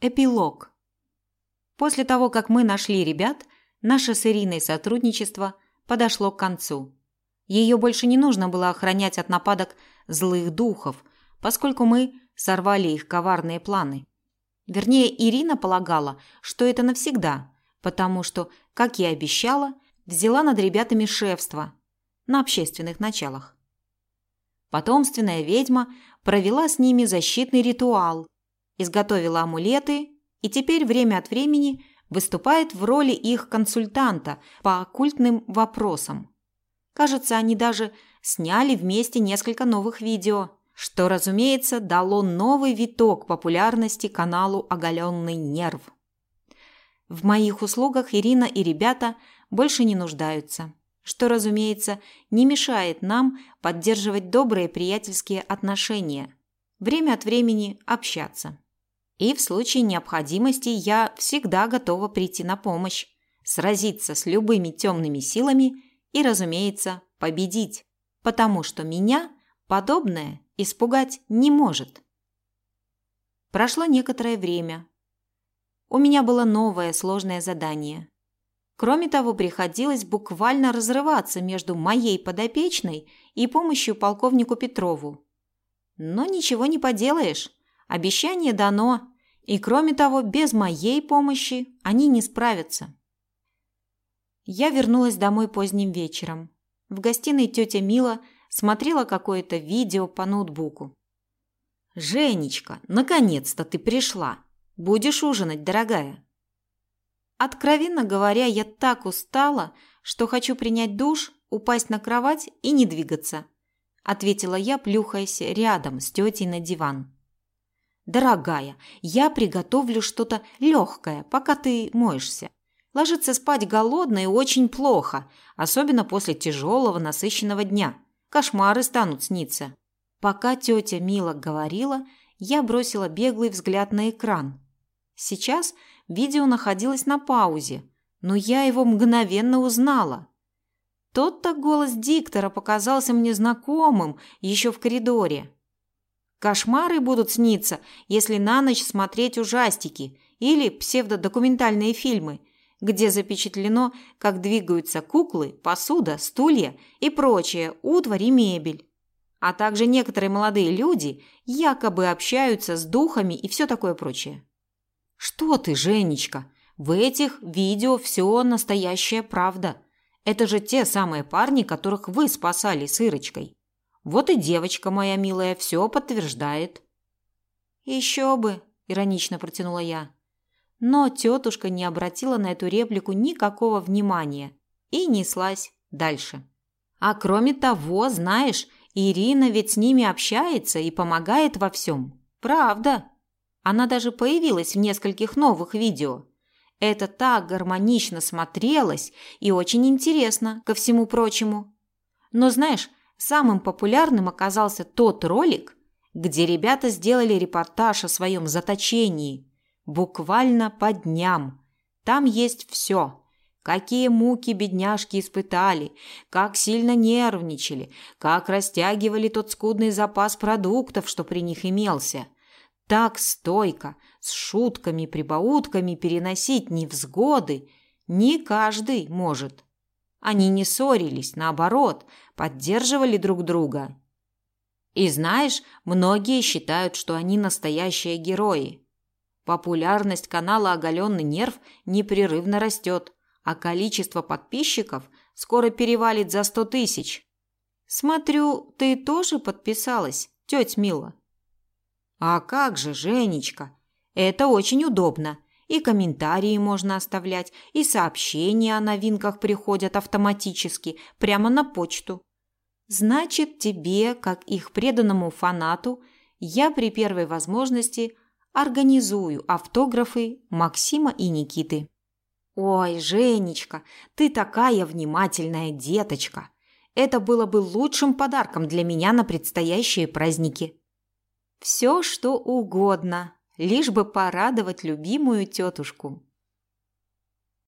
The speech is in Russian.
Эпилог. После того, как мы нашли ребят, наше с Ириной сотрудничество подошло к концу. Ее больше не нужно было охранять от нападок злых духов, поскольку мы сорвали их коварные планы. Вернее, Ирина полагала, что это навсегда, потому что, как и обещала, взяла над ребятами шефство на общественных началах. Потомственная ведьма провела с ними защитный ритуал, изготовила амулеты и теперь время от времени выступает в роли их консультанта по оккультным вопросам. Кажется, они даже сняли вместе несколько новых видео, что, разумеется, дало новый виток популярности каналу «Оголенный нерв». В моих услугах Ирина и ребята больше не нуждаются, что, разумеется, не мешает нам поддерживать добрые приятельские отношения, время от времени общаться. И в случае необходимости я всегда готова прийти на помощь, сразиться с любыми темными силами и, разумеется, победить, потому что меня подобное испугать не может. Прошло некоторое время. У меня было новое сложное задание. Кроме того, приходилось буквально разрываться между моей подопечной и помощью полковнику Петрову. Но ничего не поделаешь. Обещание дано, и кроме того, без моей помощи они не справятся. Я вернулась домой поздним вечером. В гостиной тетя Мила смотрела какое-то видео по ноутбуку. «Женечка, наконец-то ты пришла. Будешь ужинать, дорогая?» Откровенно говоря, я так устала, что хочу принять душ, упасть на кровать и не двигаться, ответила я, плюхаясь рядом с тетей на диван. Дорогая, я приготовлю что-то легкое, пока ты моешься. Ложиться спать голодной очень плохо, особенно после тяжелого насыщенного дня. Кошмары станут сниться. Пока тетя Мила говорила, я бросила беглый взгляд на экран. Сейчас видео находилось на паузе, но я его мгновенно узнала. Тот-то голос диктора показался мне знакомым еще в коридоре. Кошмары будут сниться, если на ночь смотреть ужастики или псевдодокументальные фильмы, где запечатлено, как двигаются куклы, посуда, стулья и прочая утварь и мебель. А также некоторые молодые люди якобы общаются с духами и все такое прочее. Что ты, Женечка? В этих видео все настоящая правда. Это же те самые парни, которых вы спасали с Ирочкой. Вот и девочка моя милая все подтверждает. Еще бы, иронично протянула я. Но тетушка не обратила на эту реплику никакого внимания и неслась дальше. А кроме того, знаешь, Ирина ведь с ними общается и помогает во всем. Правда. Она даже появилась в нескольких новых видео. Это так гармонично смотрелось и очень интересно, ко всему прочему. Но знаешь, Самым популярным оказался тот ролик, где ребята сделали репортаж о своем заточении. Буквально по дням. Там есть все. Какие муки бедняжки испытали, как сильно нервничали, как растягивали тот скудный запас продуктов, что при них имелся. Так стойко, с шутками, прибаутками переносить невзгоды не каждый может. Они не ссорились, наоборот, поддерживали друг друга. И знаешь, многие считают, что они настоящие герои. Популярность канала «Оголенный нерв» непрерывно растет, а количество подписчиков скоро перевалит за сто тысяч. Смотрю, ты тоже подписалась, тетя Мила. А как же, Женечка? Это очень удобно. И комментарии можно оставлять, и сообщения о новинках приходят автоматически, прямо на почту. Значит, тебе, как их преданному фанату, я при первой возможности организую автографы Максима и Никиты. Ой, Женечка, ты такая внимательная деточка. Это было бы лучшим подарком для меня на предстоящие праздники. Все, что угодно, лишь бы порадовать любимую тетушку.